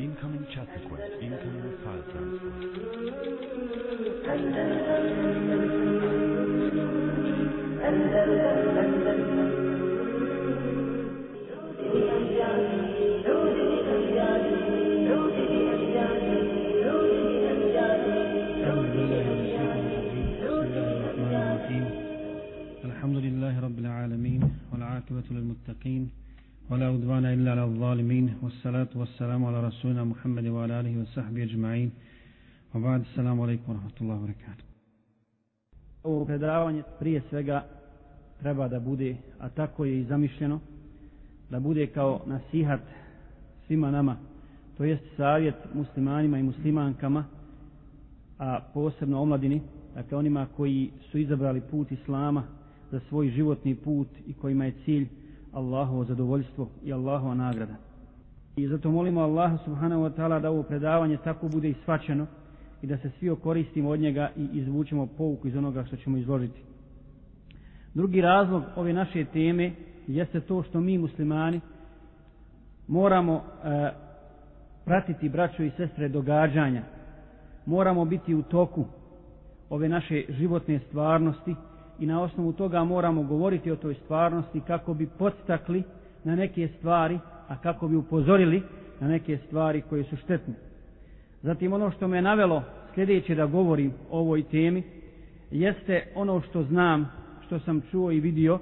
Incoming chat request. Incoming file transfer. والعاقبة للمتقين ولا عدوان إلا على الظالمين والصلاة والسلام على رسولنا محمد وعلى آله وصحبه أجمعين وبعد السلام عليكم ورحمة الله وبركاته Ovo predavanje prije svega treba da bude, a tako je i zamišljeno, da bude kao nasihat svima nama, to jest savjet muslimanima i muslimankama, a posebno omladini, dakle onima koji su izabrali put Islama za svoj životni put i kojima je cilj Allahovo zadovoljstvo i Allahova nagrada. I zato molimo Allaha subhanahu wa ta'ala da ovo predavanje tako bude isvačeno i da se svi okoristimo od njega i izvučemo pouku iz onoga što ćemo izložiti. Drugi razlog ove naše teme jeste to što mi muslimani moramo e, pratiti braćo i sestre događanja. Moramo biti u toku ove naše životne stvarnosti i na osnovu toga moramo govoriti o toj stvarnosti kako bi podstakli na neke stvari, a kako bi upozorili na neke stvari koje su štetne. Zatim ono što me navelo sljedeće da govorim o ovoj temi jeste ono što znam, što sam čuo i vidio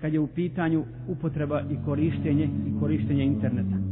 kad je u pitanju upotreba i korištenje i korištenje interneta.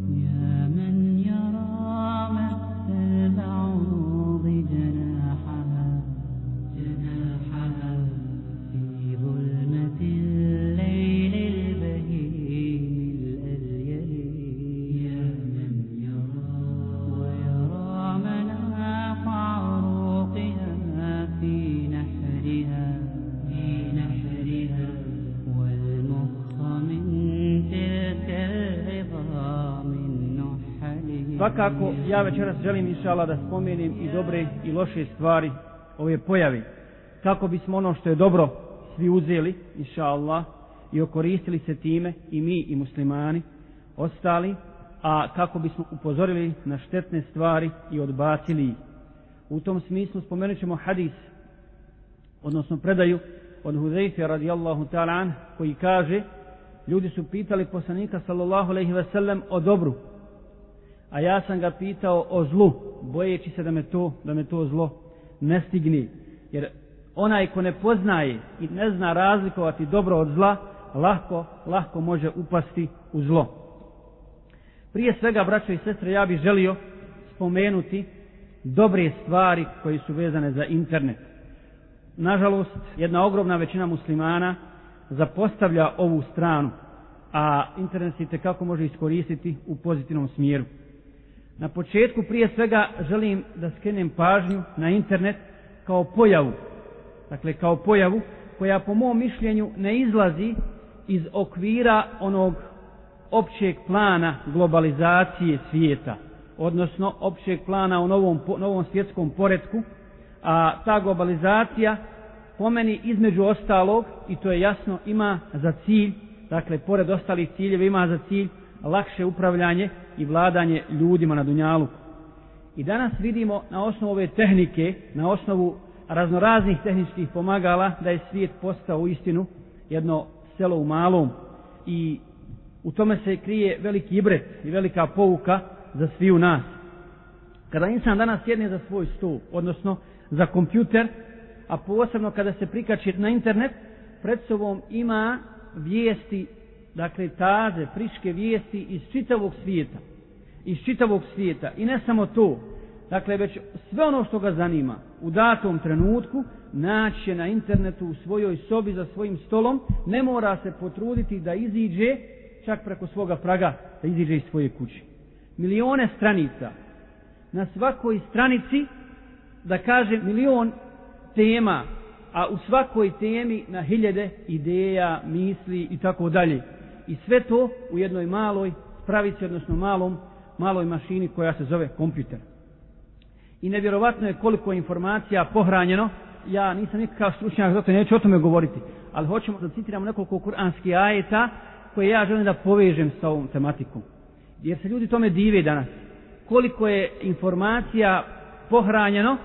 Svakako, ja večeras želim inšala da spomenem i dobre i loše stvari ove pojave. Kako bismo ono što je dobro svi uzeli, inša Allah, i okoristili se time i mi i muslimani ostali, a kako bismo upozorili na štetne stvari i odbacili ih. U tom smislu spomenut ćemo hadis, odnosno predaju od Huzeyfe radijallahu ta'ala an, koji kaže, ljudi su pitali poslanika sallallahu alaihi ve sellem o dobru, a ja sam ga pitao o zlu, bojeći se da me to, da me to zlo ne stigne. Jer onaj ko ne poznaje i ne zna razlikovati dobro od zla, lahko, lahko može upasti u zlo. Prije svega, braćo i sestre, ja bih želio spomenuti dobre stvari koje su vezane za internet. Nažalost, jedna ogromna većina muslimana zapostavlja ovu stranu, a internet se kako može iskoristiti u pozitivnom smjeru. Na početku prije svega želim da skrenem pažnju na internet kao pojavu. Dakle, kao pojavu koja po mom mišljenju ne izlazi iz okvira onog općeg plana globalizacije svijeta, odnosno općeg plana u novom, novom svjetskom poretku, a ta globalizacija po meni između ostalog, i to je jasno, ima za cilj, dakle, pored ostalih ciljeva ima za cilj lakše upravljanje i vladanje ljudima na Dunjalu. I danas vidimo na osnovu ove tehnike, na osnovu raznoraznih tehničkih pomagala, da je svijet postao u istinu jedno selo u malom i u tome se krije veliki ibret i velika pouka za sviju nas. Kada insan danas sjedne za svoj stol, odnosno za kompjuter, a posebno kada se prikači na internet, pred sobom ima vijesti, dakle taze, friške vijesti iz čitavog svijeta. Iz čitavog svijeta. I ne samo to. Dakle, već sve ono što ga zanima u datom trenutku naći na internetu u svojoj sobi za svojim stolom, ne mora se potruditi da iziđe čak preko svoga praga, da iziđe iz svoje kuće. Milione stranica. Na svakoj stranici, da kaže milion tema, a u svakoj temi na hiljade ideja, misli i tako dalje. I sve to u jednoj maloj pravici, odnosno malom, maloj mašini koja se zove kompjuter. I nevjerovatno je koliko je informacija pohranjeno ja nisam nikakav stručnjak, zato neću o tome govoriti. Ali hoćemo da citiramo nekoliko kuranskih ajeta koje ja želim da povežem sa ovom tematikom. Jer se ljudi tome dive danas. Koliko je informacija pohranjeno,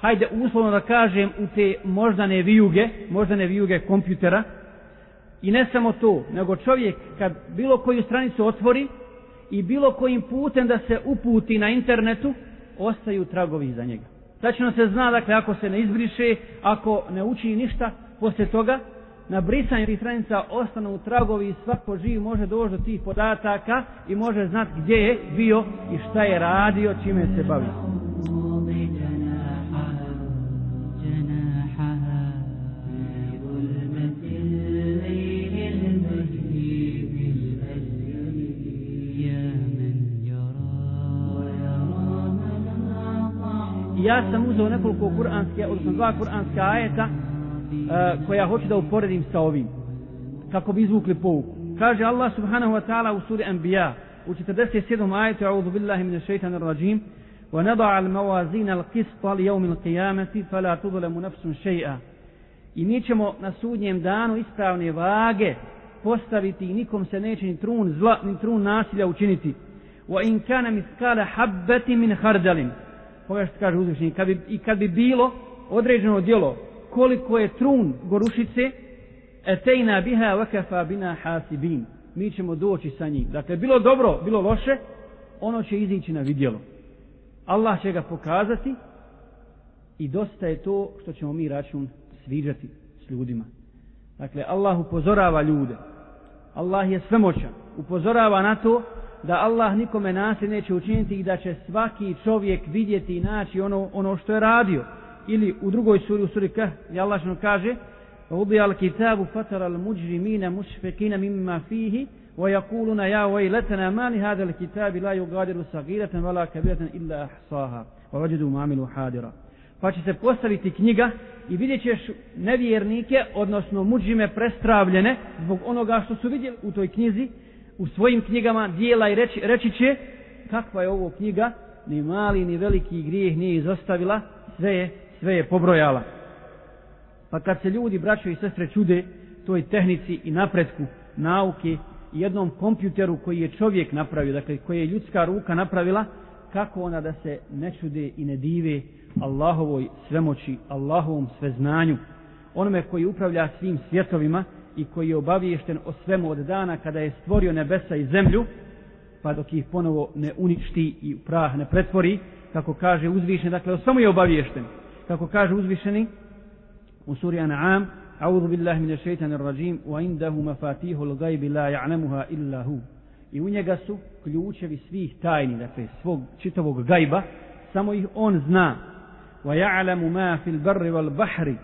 hajde uslovno da kažem, u te moždane vijuge, moždane vijuge kompjutera, I ne samo to, nego čovjek kad bilo koju stranicu otvori i bilo kojim putem da se uputi na internetu, ostaju tragovi za njega. Tačno se zna, dakle, ako se ne izbriše, ako ne uči ništa, poslije toga, na brisanju tih stranica ostanu tragovi i svako živ može doći do tih podataka i može znati gdje je bio i šta je radio, čime se bavio. ja sam uzeo nekoliko kuranske, odnosno dva kuranska ajeta uh, koja hoću da uporedim sa ovim. Kako bi izvukli pouku. Kaže Allah subhanahu wa ta'ala u suri Anbiya u 47. ajetu A'udhu billahi min shaitan rajim ونضع الموازين القسط ليوم القيامة فلا تظلم نفس شيئا I mi ćemo na sudnjem danu ispravne vage postaviti i nikom se neće ni trun zla, ni trun nasilja učiniti. Wa in kana miskala habbati min Pogledaj što kaže uzvišenje. kad bi, i kad bi bilo određeno djelo koliko je trun gorušice, etejna biha vakafa bina hasibin. Mi ćemo doći sa njim. Dakle, bilo dobro, bilo loše, ono će izići na vidjelo. Allah će ga pokazati i dosta je to što ćemo mi račun sviđati s ljudima. Dakle, Allah upozorava ljude. Allah je svemoćan. Upozorava na to da Allah nikome nasilje neće učiniti i da će svaki čovjek vidjeti i naći ono, ono što je radio. Ili u drugoj suri, u suri Kah, gdje Allah što kaže Ubi al kitabu fatar al muđrimina mušfekina mimma fihi wa yakuluna ja vajletana mani hada al kitabi la yugadiru sagiratan vala kabiratan illa ahsaha wa vajidu mamilu hadira. Pa će se postaviti knjiga i vidjet ćeš nevjernike, odnosno muđime prestravljene zbog onoga što su vidjeli u toj knjizi u svojim knjigama dijela i reći, reći će kakva je ovo knjiga, ni mali ni veliki grijeh nije izostavila, sve je, sve je pobrojala. Pa kad se ljudi, braćo i sestre, čude toj tehnici i napretku nauke i jednom kompjuteru koji je čovjek napravio, dakle koji je ljudska ruka napravila, kako ona da se ne čude i ne dive Allahovoj svemoći, Allahovom sveznanju, onome koji upravlja svim svjetovima i koji je obaviješten o svemu od dana kada je stvorio nebesa i zemlju, pa dok ih ponovo ne uništi i prah ne pretvori, kako kaže uzvišen, dakle o svemu je obaviješten. Kako kaže uzvišeni u suri An'am, A'udhu billahi min shaitanir rajim wa indahu mafatihul ghaibi la ya'lamuha illa hu. I u njega su ključevi svih tajni, dakle svog čitavog gajba, samo ih on zna. Wa ya'lamu ma fil barri wal bahri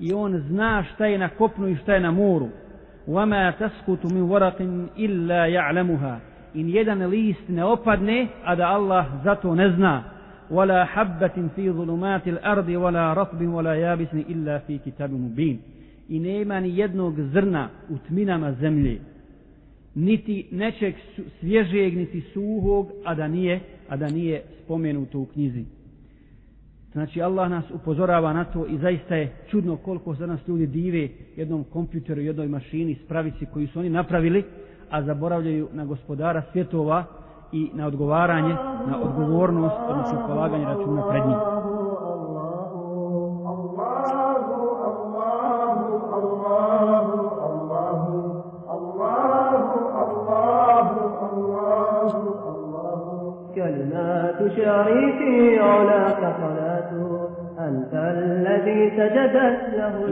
i on zna šta je na kopnu i šta je na moru. وَمَا تَسْكُتُ مِنْ وَرَقٍ إِلَّا يَعْلَمُهَا In jedan list ne opadne, a da Allah zato ne zna. وَلَا حَبَّةٍ فِي ظُلُمَاتِ الْأَرْضِ وَلَا رَطْبٍ وَلَا يَابِسٍ إِلَّا فِي كِتَابٍ مُبِينٍ I nema ni jednog zrna u tminama zemlje, niti nečeg svježeg, niti suhog, a da nije, a da nije spomenuto u knjizi. Znači Allah nas upozorava na to i zaista je čudno koliko za nas ljudi dive jednom kompjuteru, jednoj mašini, spravici koju su oni napravili, a zaboravljaju na gospodara svjetova i na odgovaranje, na odgovornost, odnosno polaganje računa pred njim. كلمات شريكي علاك صلاته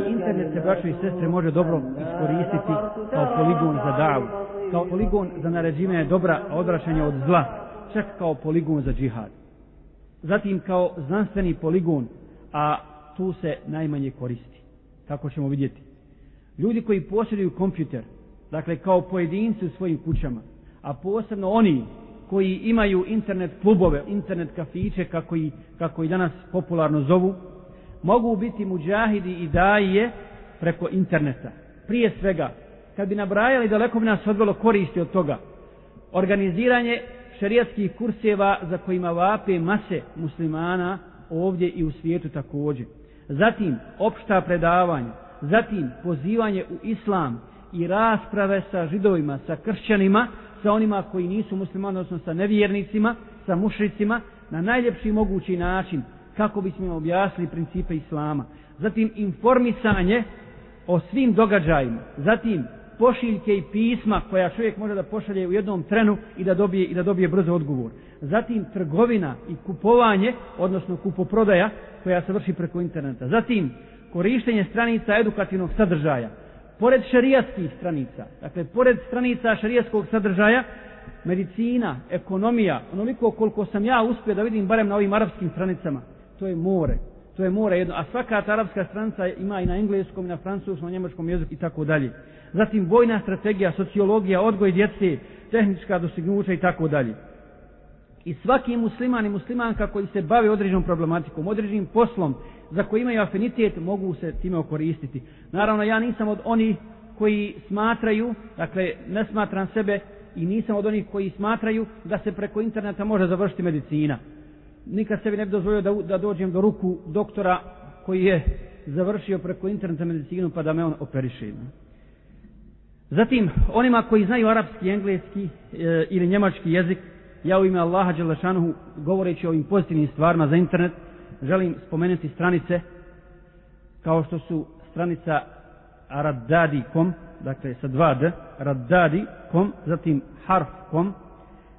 Internet se, braćo i sestre, može dobro iskoristiti kao poligon za davu, kao poligon za naređivanje dobra, a odvraćanje od zla, čak kao poligon za džihad. Zatim kao znanstveni poligon, a tu se najmanje koristi. Kako ćemo vidjeti. Ljudi koji posjeduju kompjuter, dakle kao pojedinci u svojim kućama, a posebno oni koji imaju internet klubove, internet kafiće, kako i, kako i danas popularno zovu, mogu biti muđahidi i daje preko interneta. Prije svega, kad bi nabrajali daleko bi nas odvelo koristi od toga, organiziranje šerijatskih kurseva za kojima vape mase muslimana ovdje i u svijetu također. zatim opšta predavanja, zatim pozivanje u islam i rasprave sa židovima, sa kršćanima, sa onima koji nisu muslimani, odnosno sa nevjernicima, sa mušricima, na najljepši mogući način, kako bismo im objasnili principe islama. Zatim informisanje o svim događajima, zatim pošiljke i pisma koja čovjek može da pošalje u jednom trenu i da dobije i da dobije brzo odgovor. Zatim trgovina i kupovanje, odnosno kupoprodaja koja se vrši preko interneta. Zatim korištenje stranica edukativnog sadržaja. Pored šerijatskih stranica, dakle pored stranica šerijatskog sadržaja, medicina, ekonomija, onoliko koliko sam ja uspio da vidim barem na ovim arapskim stranicama, to je more. To je more jedno, a svaka ta arapska stranica ima i na engleskom, i na francuskom, i na njemačkom jeziku i tako dalje. Zatim vojna strategija, sociologija, odgoj djece, tehnička dostignuća i tako dalje. I svaki musliman i muslimanka koji se bave određenom problematikom, određenim poslom, za koji imaju afinitet, mogu se time okoristiti. Naravno, ja nisam od onih koji smatraju, dakle, ne smatram sebe i nisam od onih koji smatraju da se preko interneta može završiti medicina. Nikad sebi ne bi dozvolio da, da dođem do ruku doktora koji je završio preko interneta medicinu pa da me on operiše. Zatim, onima koji znaju arapski, engleski e, ili njemački jezik, ja u ime Allaha Đelešanuhu, govoreći o ovim pozitivnim stvarima za internet, želim spomenuti stranice kao što su stranica raddadi.com, dakle sa 2D, raddadi.com, zatim harf.com,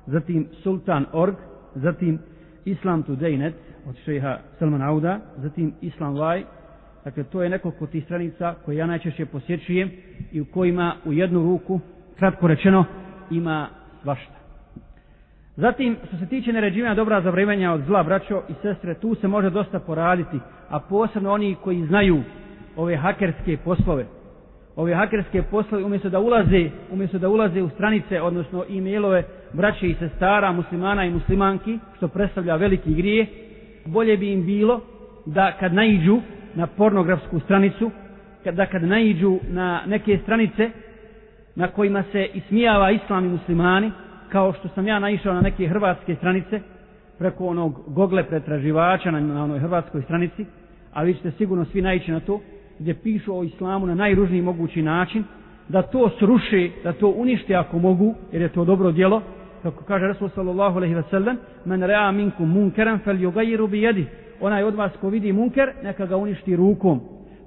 zatim sultan.org, zatim islamtoday.net od šeha Salman Auda, zatim islamvaj, dakle to je nekoliko tih stranica koje ja najčešće posjećujem i u kojima u jednu ruku, kratko rečeno, ima svašta. Zatim, što se tiče naređivanja dobra zavrevanja od zla, braćo i sestre, tu se može dosta poraditi, a posebno oni koji znaju ove hakerske poslove. Ove hakerske poslove, umjesto da ulaze, umjesto da ulaze u stranice, odnosno e-mailove braće i sestara, muslimana i muslimanki, što predstavlja veliki grije, bolje bi im bilo da kad naiđu na pornografsku stranicu, da kad naiđu na neke stranice na kojima se ismijava islam i muslimani, kao što sam ja naišao na neke hrvatske stranice preko onog Google pretraživača na, na onoj hrvatskoj stranici, a vi ćete sigurno svi naići na to, gdje pišu o islamu na najružniji mogući način, da to sruši, da to unište ako mogu, jer je to dobro djelo, kako kaže Rasul sallallahu alaihi wasallam, men rea minkum munkeran fel yugayiru bi jedi, onaj od vas ko vidi munker, neka ga uništi rukom,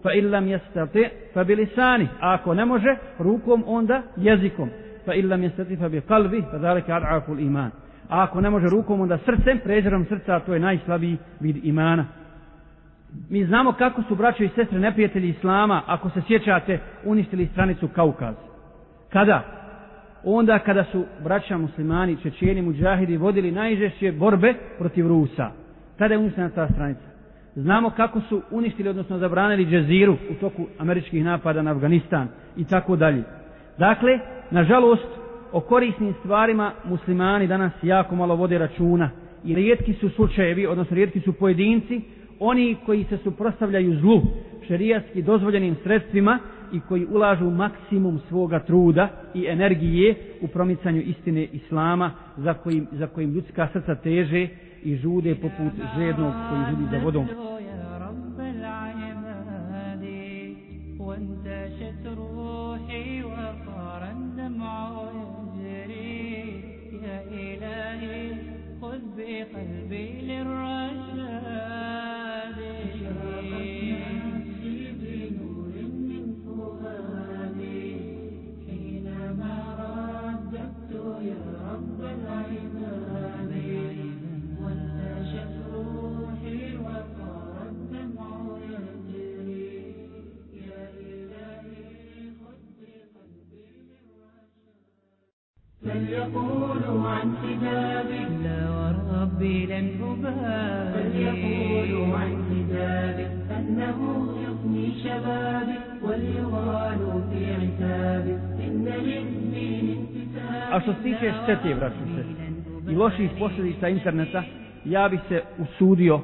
fa illam jestate, fa bilisani, a ako ne može, rukom onda jezikom, fa illam mi fa bi qalbi fa zalika ad'afu iman. A ako ne može rukom, onda srcem, prezirom srca, to je najslabiji vid imana. Mi znamo kako su braćo i sestre neprijatelji Islama, ako se sjećate, uništili stranicu Kaukaz. Kada? Onda kada su braća muslimani, čečeni, muđahidi vodili najžešće borbe protiv Rusa. Tada je uništena ta stranica. Znamo kako su uništili, odnosno zabranili džeziru u toku američkih napada na Afganistan i tako dalje. Dakle, nažalost, o korisnim stvarima muslimani danas jako malo vode računa i rijetki su slučajevi, odnosno rijetki su pojedinci, oni koji se suprostavljaju zlu šerijatski dozvoljenim sredstvima i koji ulažu maksimum svoga truda i energije u promicanju istine Islama za kojim, za kojim ljudska srca teže i žude poput žednog koji žudi za vodom. different وربي لن أبالي فليقولوا عن حجابي أنه يفني شبابي وليغالوا في عتابي إن للدين انتسابي A što se tiče štete, braću se, i loših posljedica interneta, ja bih se usudio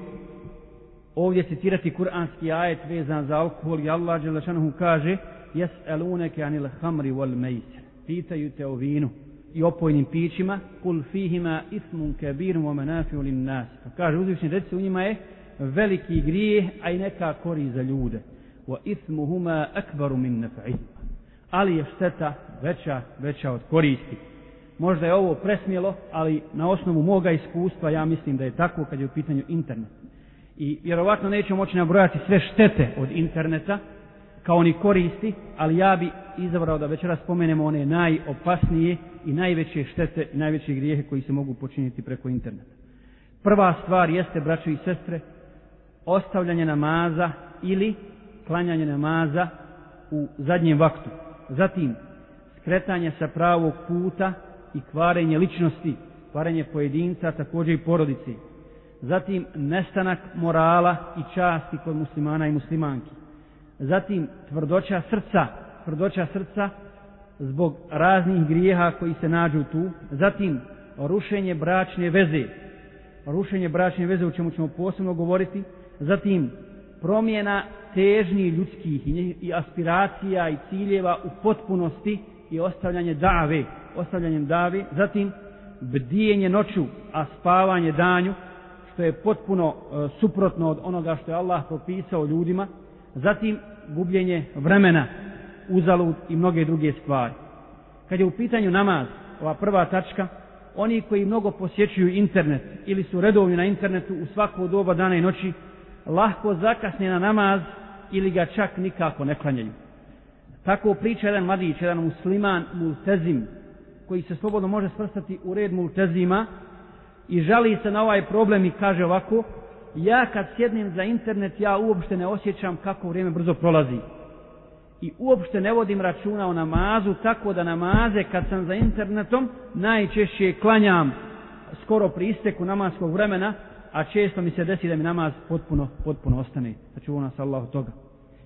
ovdje citirati kuranski ajet vezan za alkohol i Allah Đelešanuhu kaže Jes'eluneke anil hamri wal mejsir. Pitaju te o vinu i opojnim pićima, kul fihima ismun kabirun wa manafi'u lin nas. Pa kaže uzvišni reci u njima je veliki grijeh, a i neka kori za ljude. Wa ithmuhuma akbaru min naf'ihima. Ali je šteta veća, veća od koristi. Možda je ovo presmjelo, ali na osnovu moga iskustva ja mislim da je tako kad je u pitanju internet. I vjerovatno nećemo moći nabrojati sve štete od interneta, kao ni koristi, ali ja bi izabrao da večeras spomenemo one najopasnije i najveće štete i najveće grijehe koji se mogu počiniti preko interneta. Prva stvar jeste, braćo i sestre, ostavljanje namaza ili klanjanje namaza u zadnjem vaktu. Zatim, skretanje sa pravog puta i kvarenje ličnosti, kvarenje pojedinca, također i porodici. Zatim, nestanak morala i časti kod muslimana i muslimanki. Zatim, tvrdoća srca, tvrdoća srca zbog raznih grijeha koji se nađu tu. Zatim, rušenje bračne veze, rušenje bračne veze o čemu ćemo posebno govoriti. Zatim, promjena težnji ljudskih i aspiracija i ciljeva u potpunosti i ostavljanje dave, ostavljanjem dave, zatim bdijenje noću, a spavanje danju, što je potpuno e, suprotno od onoga što je Allah propisao ljudima, zatim gubljenje vremena, uzalud i mnoge druge stvari. Kad je u pitanju namaz, ova prva tačka, oni koji mnogo posjećuju internet ili su redovni na internetu u svako doba dana i noći, lahko zakasne na namaz ili ga čak nikako ne klanjaju. Tako priča jedan mladić, jedan musliman, multezim, koji se slobodno može svrstati u red multezima i žali se na ovaj problem i kaže ovako, ja kad sjednem za internet, ja uopšte ne osjećam kako vrijeme brzo prolazi. I uopšte ne vodim računa o namazu, tako da namaze kad sam za internetom, najčešće klanjam skoro pri isteku namaskog vremena, a često mi se desi da mi namaz potpuno, potpuno ostane. Znači u nas Allah od toga.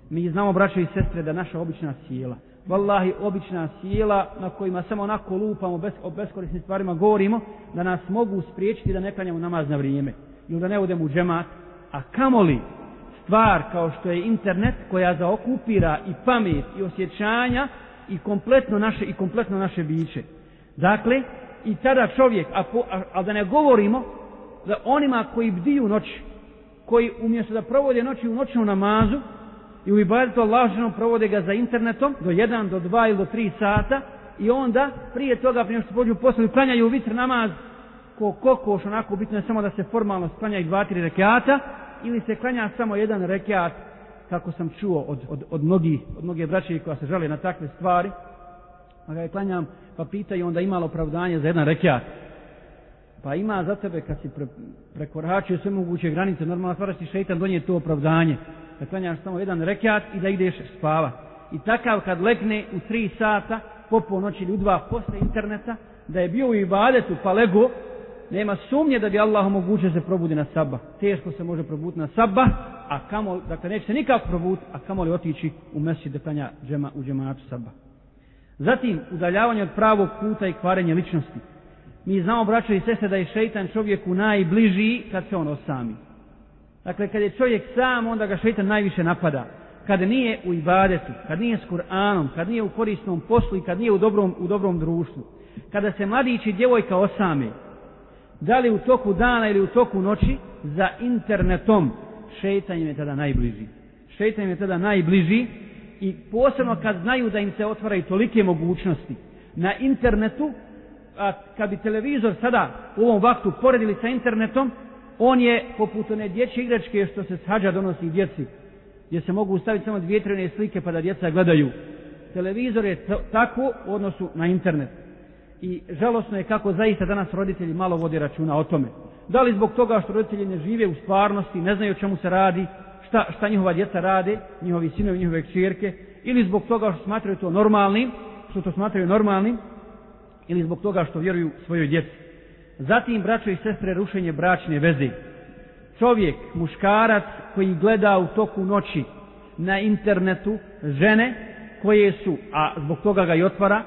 Mi znamo, braćo i sestre, da naša obična sjela, vallahi obična sjela na kojima samo onako lupamo, bez, o beskorisnim stvarima govorimo, da nas mogu spriječiti da ne klanjamo namaz na vrijeme. Ili da ne odem u džemat. A kamoli stvar kao što je internet koja zaokupira i pamet i osjećanja i kompletno naše i kompletno naše biće. Dakle, i tada čovjek, a, po, a, a da ne govorimo da onima koji bdiju noć, koji umjesto da provode noći u noćnom namazu i u ibadetu Allahovom provode ga za internetom do 1, do 2 ili do 3 sata i onda prije toga prije što pođu poslu klanjaju vitr namaz ko kokoš onako bitno je samo da se formalno sklanjaju dva, tri rekiata ili se klanja samo jedan rekiat kako sam čuo od, od, od, mnogi, od mnoge braće koja se žele na takve stvari. Pa ga je klanjam pa pitaju onda imalo opravdanje za jedan rekiat? Pa ima za tebe kad si pre, prekoračio sve moguće granice, normalno stvaraš ti šeitan donije to opravdanje, da klanjaš samo jedan rekat i da ideš spava. I takav kad legne u tri sata, po ponoći ili u dva posle interneta, da je bio u ibadetu pa lego, nema sumnje da bi Allah omogućio se probudi na sabah. Teško se može probuditi na sabah, a kamo, dakle neće se nikako probuditi, a kamo li otići u mesi da klanja džema, u džematu sabah. Zatim, udaljavanje od pravog puta i kvarenje ličnosti. Mi znamo, braćo i sese, da je šeitan čovjeku najbliži kad se on osami. Dakle, kad je čovjek sam, onda ga šeitan najviše napada. Kad nije u ibadetu, kad nije s Kur'anom, kad nije u korisnom poslu i kad nije u dobrom, u dobrom društvu. Kada se mladić i djevojka osame, da li u toku dana ili u toku noći, za internetom šeitan im je tada najbliži. Šeitan im je tada najbliži i posebno kad znaju da im se otvaraju tolike mogućnosti. Na internetu a, kad bi televizor sada u ovom vaktu poredili sa internetom, on je poput one dječje igračke što se sađa donosi djeci, gdje se mogu staviti samo dvije trene slike pa da djeca gledaju. Televizor je tako u odnosu na internet. I žalosno je kako zaista danas roditelji malo vode računa o tome. Da li zbog toga što roditelji ne žive u stvarnosti, ne znaju o čemu se radi, šta, šta njihova djeca rade, njihovi sinovi, njihove čirke, ili zbog toga što smatraju to normalnim, što to smatraju normalnim, ili zbog toga što vjeruju svojoj djeci. Zatim, braćo i sestre, rušenje bračne veze. Čovjek, muškarac koji gleda u toku noći na internetu žene koje su, a zbog toga ga i otvara,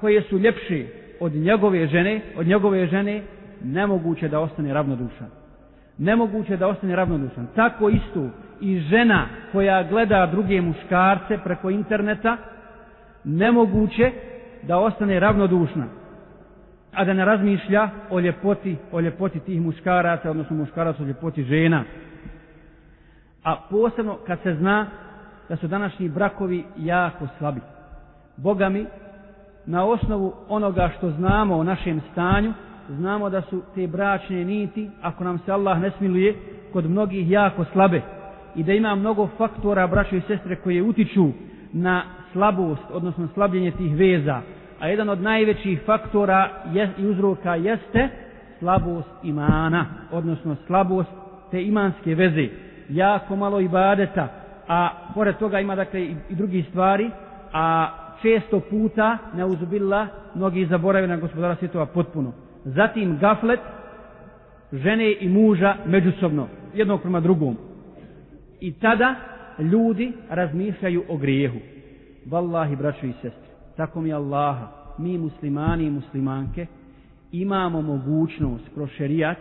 koje su ljepše od njegove žene, od njegove žene, nemoguće da ostane ravnodušan. Nemoguće da ostane ravnodušan. Tako isto i žena koja gleda druge muškarce preko interneta, nemoguće da ostane ravnodušna, a da ne razmišlja o ljepoti, o ljepoti tih muškaraca, odnosno muškaraca o ljepoti žena. A posebno kad se zna da su današnji brakovi jako slabi. Boga mi, na osnovu onoga što znamo o našem stanju, znamo da su te bračne niti, ako nam se Allah ne smiluje, kod mnogih jako slabe. I da ima mnogo faktora, braćo i sestre, koje utiču na slabost, odnosno slabljenje tih veza. A jedan od najvećih faktora je, i uzroka jeste slabost imana, odnosno slabost te imanske veze. Jako malo ibadeta, a pored toga ima dakle i, i drugi stvari, a često puta, neuzubila, mnogi zaborave na gospodara svjetova potpuno. Zatim gaflet, žene i muža međusobno, jednog prema drugom. I tada ljudi razmišljaju o grijehu. Wallahi, braćo i sestre, tako mi Allaha, mi muslimani i muslimanke, imamo mogućnost kroz šerijat,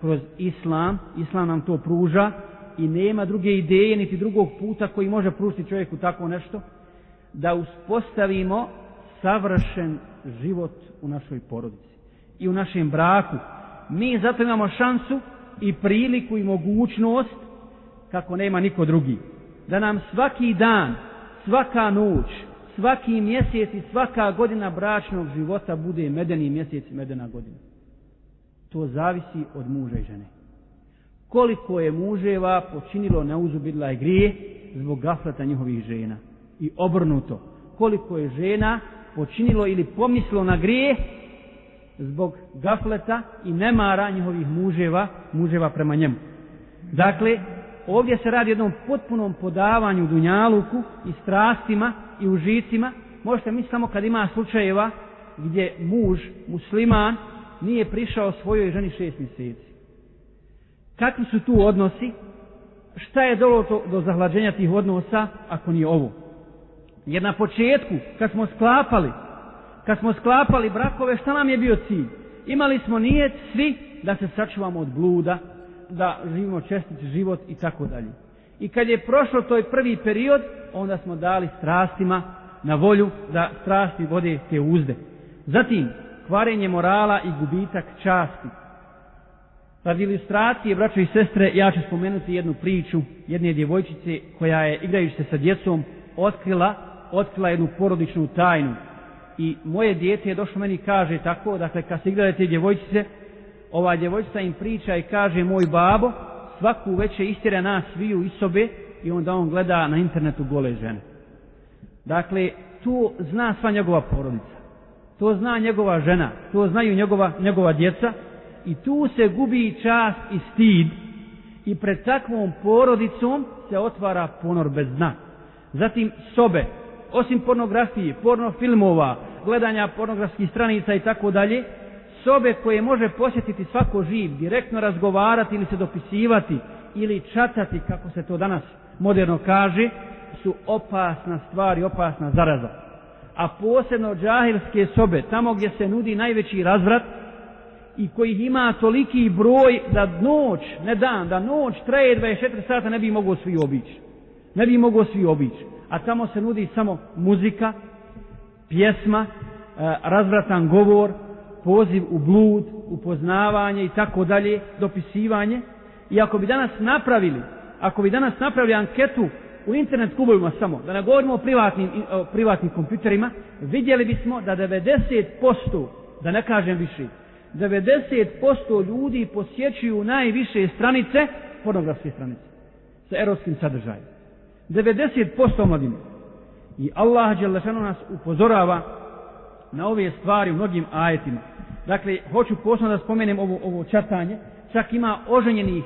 kroz islam, islam nam to pruža i nema druge ideje niti drugog puta koji može pružiti čovjeku tako nešto, da uspostavimo savršen život u našoj porodici i u našem braku. Mi zato imamo šansu i priliku i mogućnost kako nema niko drugi. Da nam svaki dan, svaka noć, svaki mjesec i svaka godina bračnog života bude medeni mjesec i medena godina. To zavisi od muža i žene. Koliko je muževa počinilo neuzubidla i grije zbog gaflata njihovih žena. I obrnuto. Koliko je žena počinilo ili pomislo na grije zbog gafleta i nemara njihovih muževa, muževa prema njemu. Dakle, ovdje se radi o jednom potpunom podavanju dunjaluku i strastima i užicima. Možete misliti samo kad ima slučajeva gdje muž, musliman, nije prišao svojoj ženi šest mjeseci. Kakvi su tu odnosi? Šta je dolo do, do zahlađenja tih odnosa ako nije ovo? Jer na početku, kad smo sklapali, kad smo sklapali brakove, šta nam je bio cilj? Imali smo nijet svi da se sačuvamo od bluda, da živimo čestit život i tako dalje. I kad je prošlo toj prvi period, onda smo dali strastima na volju da strasti vode te uzde. Zatim, kvarenje morala i gubitak časti. Radi ilustracije, braćo i sestre, ja ću spomenuti jednu priču jedne djevojčice koja je, igrajući se sa djecom, otkrila, otkrila jednu porodičnu tajnu. I moje dijete je došlo meni kaže tako, dakle, kad se igrale te djevojčice, ova djevojčica im priča i kaže, moj babo, svaku veće istira nas sviju iz sobe i onda on gleda na internetu gole žene. Dakle, to zna sva njegova porodica. To zna njegova žena, to znaju njegova, njegova djeca i tu se gubi čast i stid i pred takvom porodicom se otvara ponor bez dna. Zatim sobe, osim pornografije, porno filmova, gledanja pornografskih stranica i tako dalje, sobe koje može posjetiti svako živ, direktno razgovarati ili se dopisivati ili čatati, kako se to danas moderno kaže, su opasna stvar i opasna zaraza. A posebno džahilske sobe, tamo gdje se nudi najveći razvrat i kojih ima toliki broj da noć, ne dan, da noć traje 24 sata ne bi mogao svi obići. Ne bi mogo svi obići. A tamo se nudi samo muzika, pjesma, e, razvratan govor, poziv u blud, upoznavanje i tako dalje, dopisivanje. I ako bi danas napravili, ako bi danas napravili anketu u internet klubovima samo, da ne govorimo o privatnim, o privatnim kompjuterima, vidjeli bismo da 90%, da ne kažem više, 90% ljudi posjećuju najviše stranice, pornografske stranice, sa erotskim sadržajem. 90% omladine. I Allah Đelešanu nas upozorava na ove stvari u mnogim ajetima. Dakle, hoću posebno da spomenem ovo, ovo čatanje. Čak ima oženjenih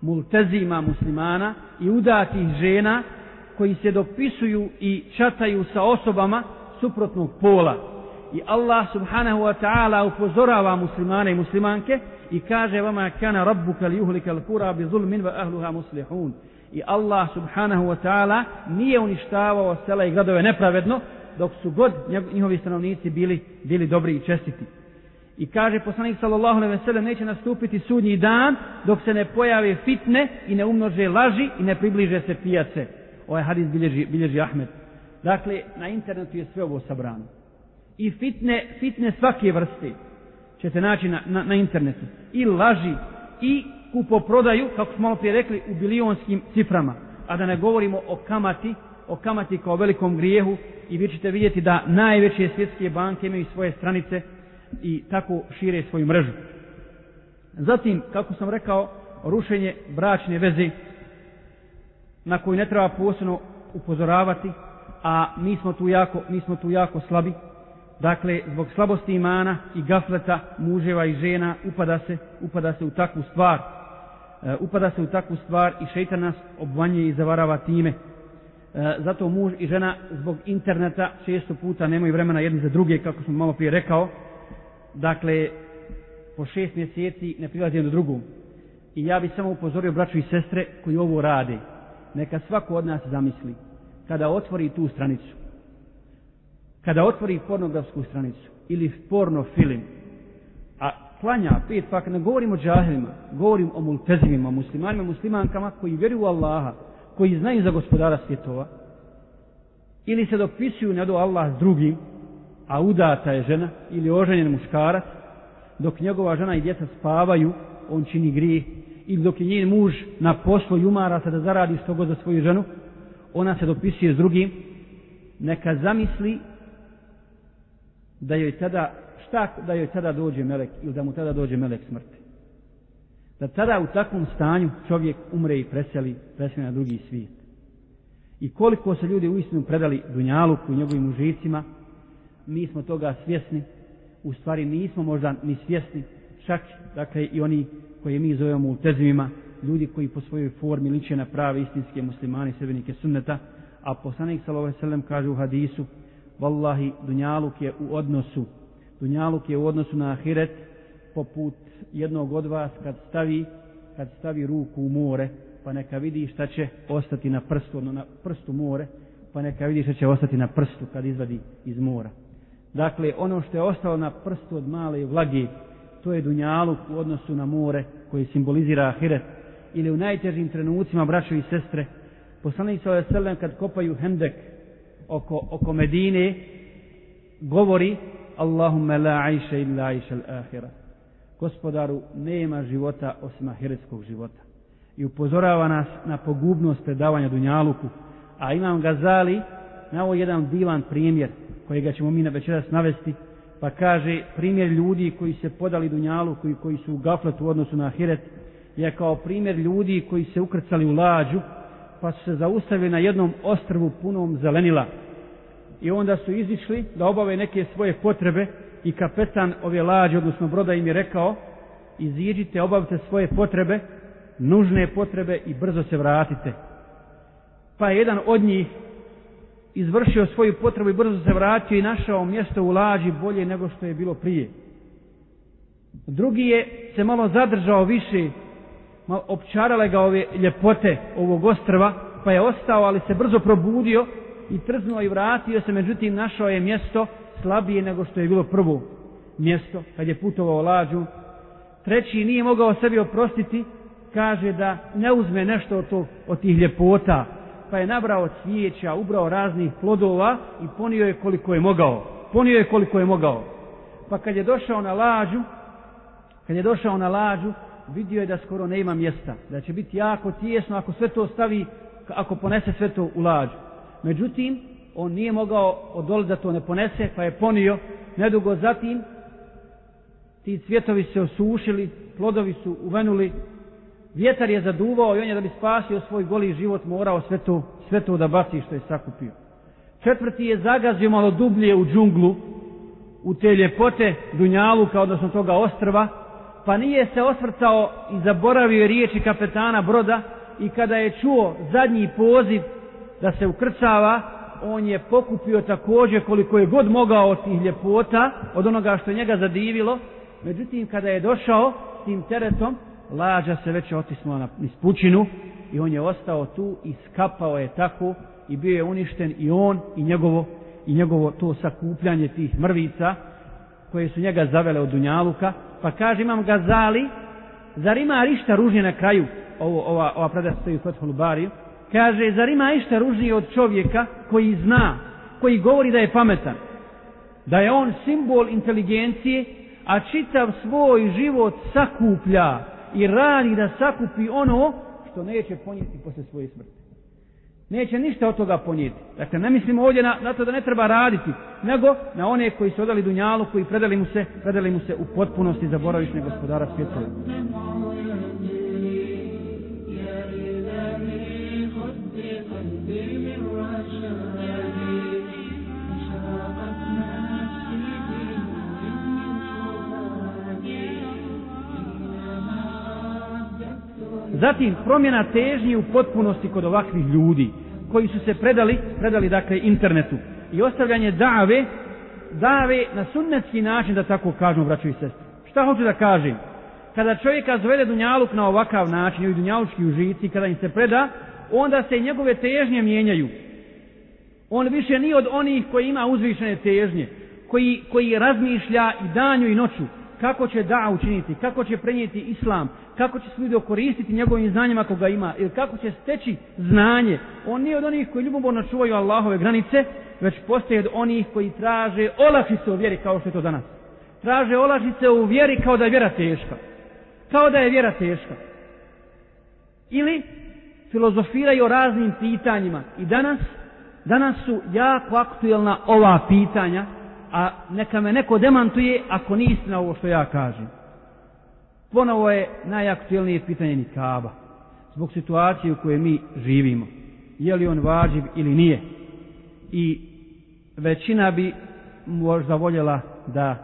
multezima muslimana i udatih žena koji se dopisuju i čataju sa osobama suprotnog pola. I Allah subhanahu wa ta'ala upozorava muslimane i muslimanke i kaže vama kana rabbuka li yuhlika al-qura bi zulmin wa ahluha muslihun. I Allah subhanahu wa ta'ala nije uništavao sela i gradove nepravedno, dok su god njihovi stanovnici bili, bili dobri i čestiti. I kaže poslanik sallallahu alejhi ve sellem neće nastupiti sudnji dan dok se ne pojave fitne i ne umnože laži i ne približe se pijace. Ovaj hadis bilježi, bilježi Ahmed. Dakle, na internetu je sve ovo sabrano. I fitne, fitne svake vrste ćete naći na, na, na internetu. I laži, i kupo prodaju, kako smo malo prije rekli, u bilionskim ciframa. A da ne govorimo o kamati, o kamati kao velikom grijehu i vi ćete vidjeti da najveće svjetske banke imaju svoje stranice i tako šire svoju mrežu. Zatim, kako sam rekao, rušenje bračne veze na koju ne treba posebno upozoravati, a mi smo tu jako, mi smo tu jako slabi. Dakle, zbog slabosti imana i gafleta muževa i žena upada se, upada se u takvu stvar. E, upada se u takvu stvar i šeitan nas obvanje i zavarava time. E, zato muž i žena zbog interneta često puta nemaju vremena jedni za druge, kako sam malo prije rekao. Dakle, po šest mjeseci ne prilazi jedno drugom. I ja bih samo upozorio braću i sestre koji ovo rade. Neka svako od nas zamisli kada otvori tu stranicu, kada otvori pornografsku stranicu ili porno film, a klanja pet, pak, ne govorim o džahilima, govorim o multezimima, muslimanima, muslimankama koji vjeruju u Allaha, koji znaju za gospodara svjetova, ili se dopisuju ne do Allah s drugim, a udata je žena ili oženjen muškarac, dok njegova žena i djeca spavaju, on čini grijeh, ili dok je njen muž na poslu i umara se da zaradi što god za svoju ženu, ona se dopisuje s drugim, neka zamisli da joj tada, šta da joj tada dođe melek ili da mu tada dođe melek smrti. Da tada u takvom stanju čovjek umre i preseli, preseli na drugi svijet. I koliko se ljudi uistinu predali Dunjaluku i njegovim užicima, mi smo toga svjesni, u stvari nismo možda ni svjesni, čak dakle i oni koje mi zovemo ultezimima, ljudi koji po svojoj formi liče na prave istinske muslimani, sebenike sunneta, a poslanik sallallahu alejhi ve sellem kaže u hadisu: "Wallahi dunjaluk je u odnosu dunjaluk je u odnosu na ahiret poput jednog od vas kad stavi kad stavi ruku u more, pa neka vidi šta će ostati na prstu, na prstu more, pa neka vidi šta će ostati na prstu kad izvadi iz mora. Dakle, ono što je ostalo na prstu od male vlage, to je dunjaluk u odnosu na more koji simbolizira ahiret ili u najtežim trenucima braćo i sestre poslanik sa Veselem kad kopaju hendek oko, oko Medine govori Allahumma la aisha illa aisha al-akhirah. Gospodaru nema života osim ahiretskog života. I upozorava nas na pogubnost predavanja dunjaluku. A imam gazali na ovo jedan divan primjer kojega ćemo mi na večeras navesti pa kaže primjer ljudi koji se podali Dunjaluku i koji su u gafletu u odnosu na ahiret je kao primjer ljudi koji se ukrcali u lađu pa su se zaustavili na jednom ostrvu punom zelenila i onda su izišli da obave neke svoje potrebe i kapetan ove lađe odnosno broda im je rekao iziđite obavite svoje potrebe nužne potrebe i brzo se vratite pa je jedan od njih izvršio svoju potrebu i brzo se vratio i našao mjesto u lađi bolje nego što je bilo prije. Drugi je se malo zadržao više, malo opčarale ga ove ljepote ovog ostrva, pa je ostao, ali se brzo probudio i trznuo i vratio se, međutim našao je mjesto slabije nego što je bilo prvo mjesto, kad je putovao lađu. Treći nije mogao sebi oprostiti, kaže da ne uzme nešto od, to, od tih ljepota, pa je nabrao cvijeća, ubrao raznih plodova i ponio je koliko je mogao. Ponio je koliko je mogao. Pa kad je došao na lađu, kad je došao na lađu, vidio je da skoro ne ima mjesta, da će biti jako tijesno ako sve to stavi, ako ponese sve to u lađu. Međutim, on nije mogao odoliti da to ne ponese, pa je ponio nedugo zatim, ti cvjetovi se osušili, plodovi su uvenuli, vjetar je zaduvao i on je da bi spasio svoj goli život morao sve to, sve to da baci što je sakupio. Četvrti je zagazio malo dublje u džunglu, u te ljepote Dunjaluka, odnosno toga ostrva, pa nije se osvrtao i zaboravio riječi kapetana broda i kada je čuo zadnji poziv da se ukrcava, on je pokupio također koliko je god mogao od tih ljepota, od onoga što je njega zadivilo, međutim kada je došao tim teretom, lađa se već otisnula na ispučinu i on je ostao tu i skapao je tako i bio je uništen i on i njegovo i njegovo to sakupljanje tih mrvica koje su njega zavele od Dunjaluka. Pa kaže imam gazali zar ima rišta ružnje na kraju? Ovo, ova, ova predaja stoji u Fethul Bariju kaže zar ima išta ružnije od čovjeka koji zna koji govori da je pametan da je on simbol inteligencije a čitav svoj život sakuplja i radi da sakupi ono što neće ponijeti posle svoje smrti. Neće ništa od toga ponijeti. Dakle, ne mislimo ovdje na, na to da ne treba raditi, nego na one koji su odali dunjalu, koji predali mu se, predali mu se u potpunosti zaboravišne gospodara svjetova. Zatim promjena težnje u potpunosti kod ovakvih ljudi koji su se predali, predali dakle internetu i ostavljanje dave, dave na sunnetski način da tako kažemo braćo i sestre. Šta hoću da kažem? Kada čovjeka zvede dunjaluk na ovakav način, ili dunjalučki užici, kada im se preda, onda se njegove težnje mijenjaju. On više nije od onih koji ima uzvišene težnje, koji, koji razmišlja i danju i noću, kako će da učiniti, kako će prenijeti islam, kako će se ljudi koristiti njegovim znanjima ako ga ima, ili kako će steći znanje. On nije od onih koji ljubomorno čuvaju Allahove granice, već postoje od onih koji traže olakšice u vjeri kao što je to danas. Traže olakšice u vjeri kao da je vjera teška. Kao da je vjera teška. Ili filozofiraju o raznim pitanjima. I danas, danas su jako aktuelna ova pitanja, a neka me neko demantuje ako nije istina ovo što ja kažem. Ponovo je najaktuelnije pitanje nikaba. Zbog situacije u kojoj mi živimo. Je li on važiv ili nije. I većina bi možda voljela da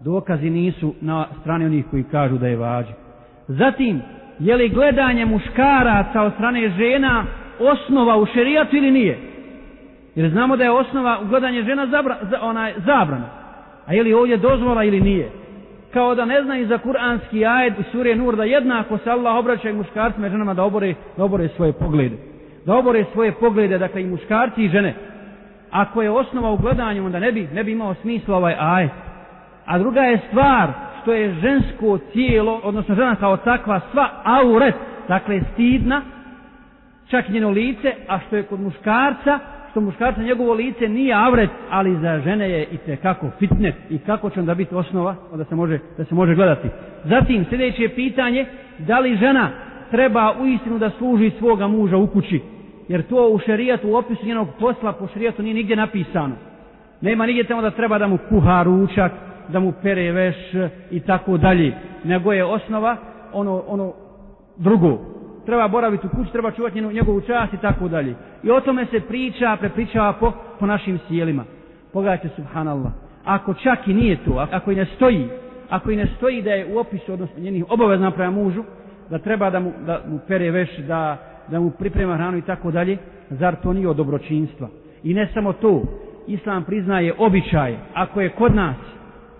dokazi nisu na strani onih koji kažu da je važiv. Zatim, je li gledanje muškaraca od strane žena osnova u šerijatu ili nije? Jer znamo da je osnova gledanje žena zabra, za, onaj, zabrana. A je li ovdje dozvola ili nije? Kao da ne zna i za kuranski ajed i surje nur da jednako se Allah obraća i muškarcima i ženama da obore, da obore svoje poglede. Da obore svoje poglede, dakle i muškarci i žene. Ako je osnova u gledanju, onda ne bi, ne bi imao smisla ovaj ajed. A druga je stvar što je žensko tijelo, odnosno žena kao takva, sva auret, dakle stidna, čak njeno lice, a što je kod muškarca, što muškarca njegovo lice nije avret, ali za žene je i kako fitnet i kako će onda biti osnova da se može, da se može gledati. Zatim, sljedeće je pitanje, da li žena treba u istinu da služi svoga muža u kući, jer to u šerijatu, u opisu njenog posla po šerijatu nije nigdje napisano. Nema nigdje tamo da treba da mu kuha ručak, da mu pere veš i tako dalje, nego je osnova ono, ono drugo treba boraviti u kući, treba čuvati njenu, njegovu čast i tako dalje. I o tome se priča, prepričava po, po našim sjelima. Pogledajte, subhanallah. Ako čak i nije to, ako i ne stoji, ako i ne stoji da je u opisu, odnosno njenih obavezna prema mužu, da treba da mu, da mu pere veš, da, da mu priprema hranu i tako dalje, zar to nije od dobročinstva? I ne samo to, Islam priznaje običaj, ako je kod nas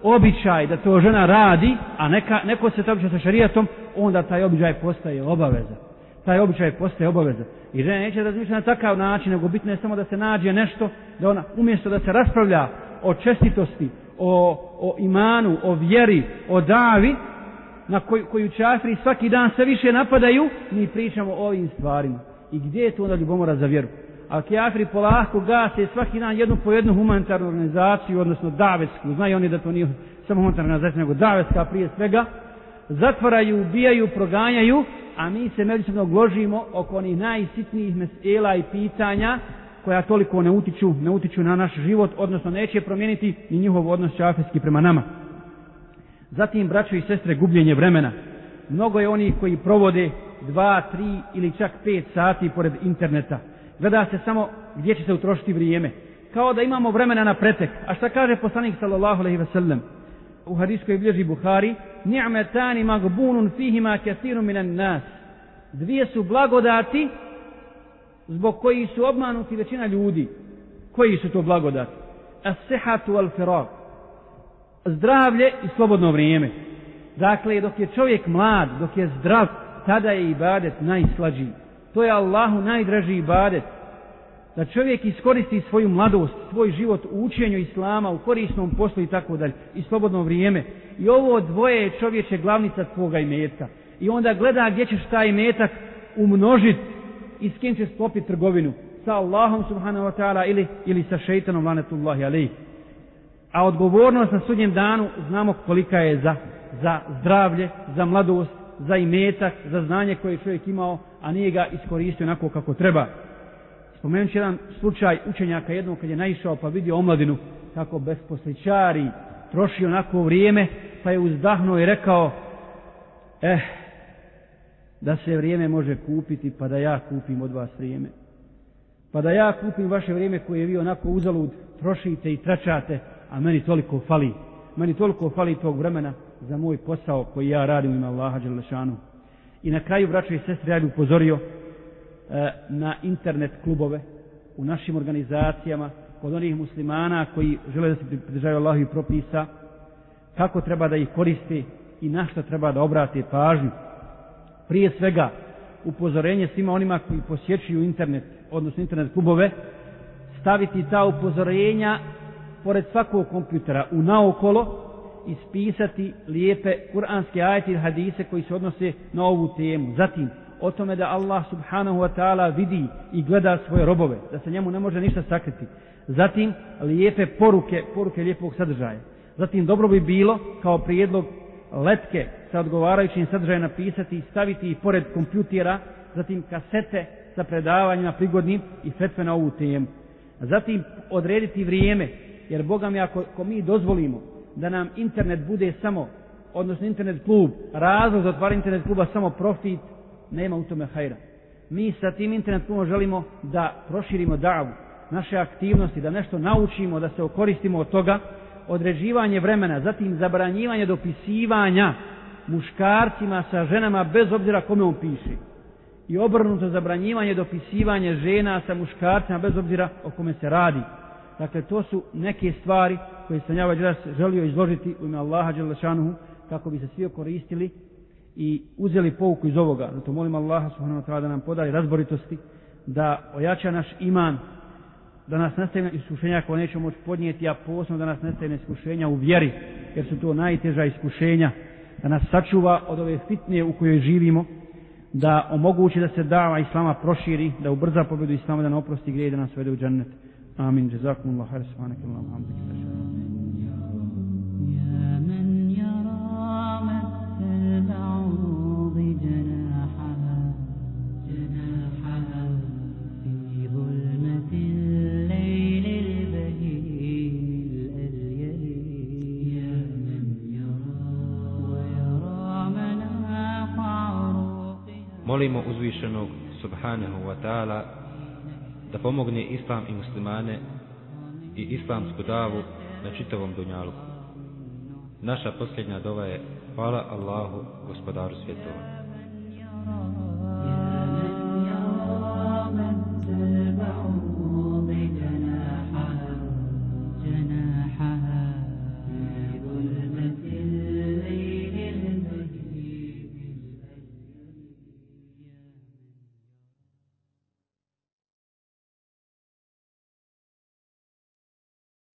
običaj da to žena radi, a neka, neko se to običaj sa šarijatom, onda taj običaj postaje obaveza taj običaj postaje obaveza. I žena neće razmišljati na takav način, nego bitno je samo da se nađe nešto, da ona umjesto da se raspravlja o čestitosti, o, o imanu, o vjeri, o davi, na koju, koju čafri svaki dan sve više napadaju, mi pričamo o ovim stvarima. I gdje je to onda ljubomora za vjeru? A kjafri polako gase svaki dan jednu po jednu humanitarnu organizaciju, odnosno davetsku, znaju oni da to nije samo humanitarna organizacija, nego davetska prije svega, zatvaraju, ubijaju, proganjaju, a mi se međusobno gložimo oko onih najsitnijih mesela i pitanja koja toliko ne utiču, ne utiču na naš život, odnosno neće promijeniti ni njihov odnos čafetski prema nama. Zatim, braćo i sestre, gubljenje vremena. Mnogo je onih koji provode dva, tri ili čak pet sati pored interneta. Gleda se samo gdje će se utrošiti vrijeme. Kao da imamo vremena na pretek. A šta kaže poslanik sallallahu alaihi ve sellem? U hadiskoj bilježi Buhari, ni'metani magbunun fihima kathiru minan nas. Dvije su blagodati zbog koji su obmanuti većina ljudi. Koji su to blagodati? As-sihatu wal firaq Zdravlje i slobodno vrijeme. Dakle, dok je čovjek mlad, dok je zdrav, tada je ibadet najslađi. To je Allahu najdraži ibadet da čovjek iskoristi svoju mladost, svoj život u učenju islama, u korisnom poslu i tako dalje, i slobodno vrijeme. I ovo dvoje je čovječe glavnica tvoga imetka. I onda gleda gdje ćeš taj imetak umnožiti i s kim ćeš sklopiti trgovinu. Sa Allahom subhanahu wa ta'ala ili, ili sa šeitanom lanetullahi alaih. A odgovornost na sudnjem danu znamo kolika je za, za zdravlje, za mladost za imetak, za znanje koje je čovjek imao, a nije ga iskoristio onako kako treba. Spomenut ću jedan slučaj učenjaka jednom kad je naišao pa vidio omladinu kako besposličari troši onako vrijeme, pa je uzdahnuo i rekao, eh, da se vrijeme može kupiti pa da ja kupim od vas vrijeme. Pa da ja kupim vaše vrijeme koje vi onako uzalud trošite i tračate, a meni toliko fali. Meni toliko fali tog vremena za moj posao koji ja radim ima Allaha Đelešanu. I na kraju, braćo i sestre, ja bi upozorio E, na internet klubove u našim organizacijama kod onih muslimana koji žele da se pridržaju Allahovi propisa kako treba da ih koristi i na što treba da obrate pažnju. Prije svega, upozorenje svima onima koji posjećuju internet, odnosno internet klubove, staviti ta upozorenja pored svakog kompjutera u naokolo ispisati lijepe kuranske ajete i hadise koji se odnose na ovu temu. Zatim, o tome da Allah subhanahu wa ta'ala vidi i gleda svoje robove, da se njemu ne može ništa sakriti. Zatim, lijepe poruke, poruke lijepog sadržaja. Zatim, dobro bi bilo kao prijedlog letke sa odgovarajućim sadržajem napisati i staviti i pored kompjutera, zatim kasete sa predavanjima prigodnim i fetve na ovu temu. Zatim, odrediti vrijeme, jer Boga mi ako, ako mi dozvolimo da nam internet bude samo, odnosno internet klub, razlog za otvaranje internet kluba samo profit, nema u tome hajra. Mi sa tim internet klubom želimo da proširimo davu, naše aktivnosti, da nešto naučimo, da se okoristimo od toga, određivanje vremena, zatim zabranjivanje dopisivanja muškarcima sa ženama bez obzira kome on piše. I obrnuto zabranjivanje dopisivanje žena sa muškarcima bez obzira o kome se radi. Dakle, to su neke stvari koje sam ja već želio izložiti u ime Allaha Đelešanuhu kako bi se svi okoristili i uzeli pouku iz ovoga. Zato molim Allaha subhanahu wa ta'ala da nam podari razboritosti, da ojača naš iman, da nas nastaje iskušenja koje nećemo moći podnijeti, a posebno da nas nastaje iskušenja u vjeri, jer su to najteža iskušenja, da nas sačuva od ove fitne u kojoj živimo, da omogući da se dava Islama proširi, da ubrza pobjedu Islama, da ne oprosti grije, da nas vede u džennet. Amin. Jazakum Hvala. Subhanak Allah. Molimo uzvišenog subhanahu wa ta'ala da pomogne islam i muslimane i islamsku davu na čitavom dunjalu. Naša posljednja dova je hvala Allahu, gospodaru svjetova.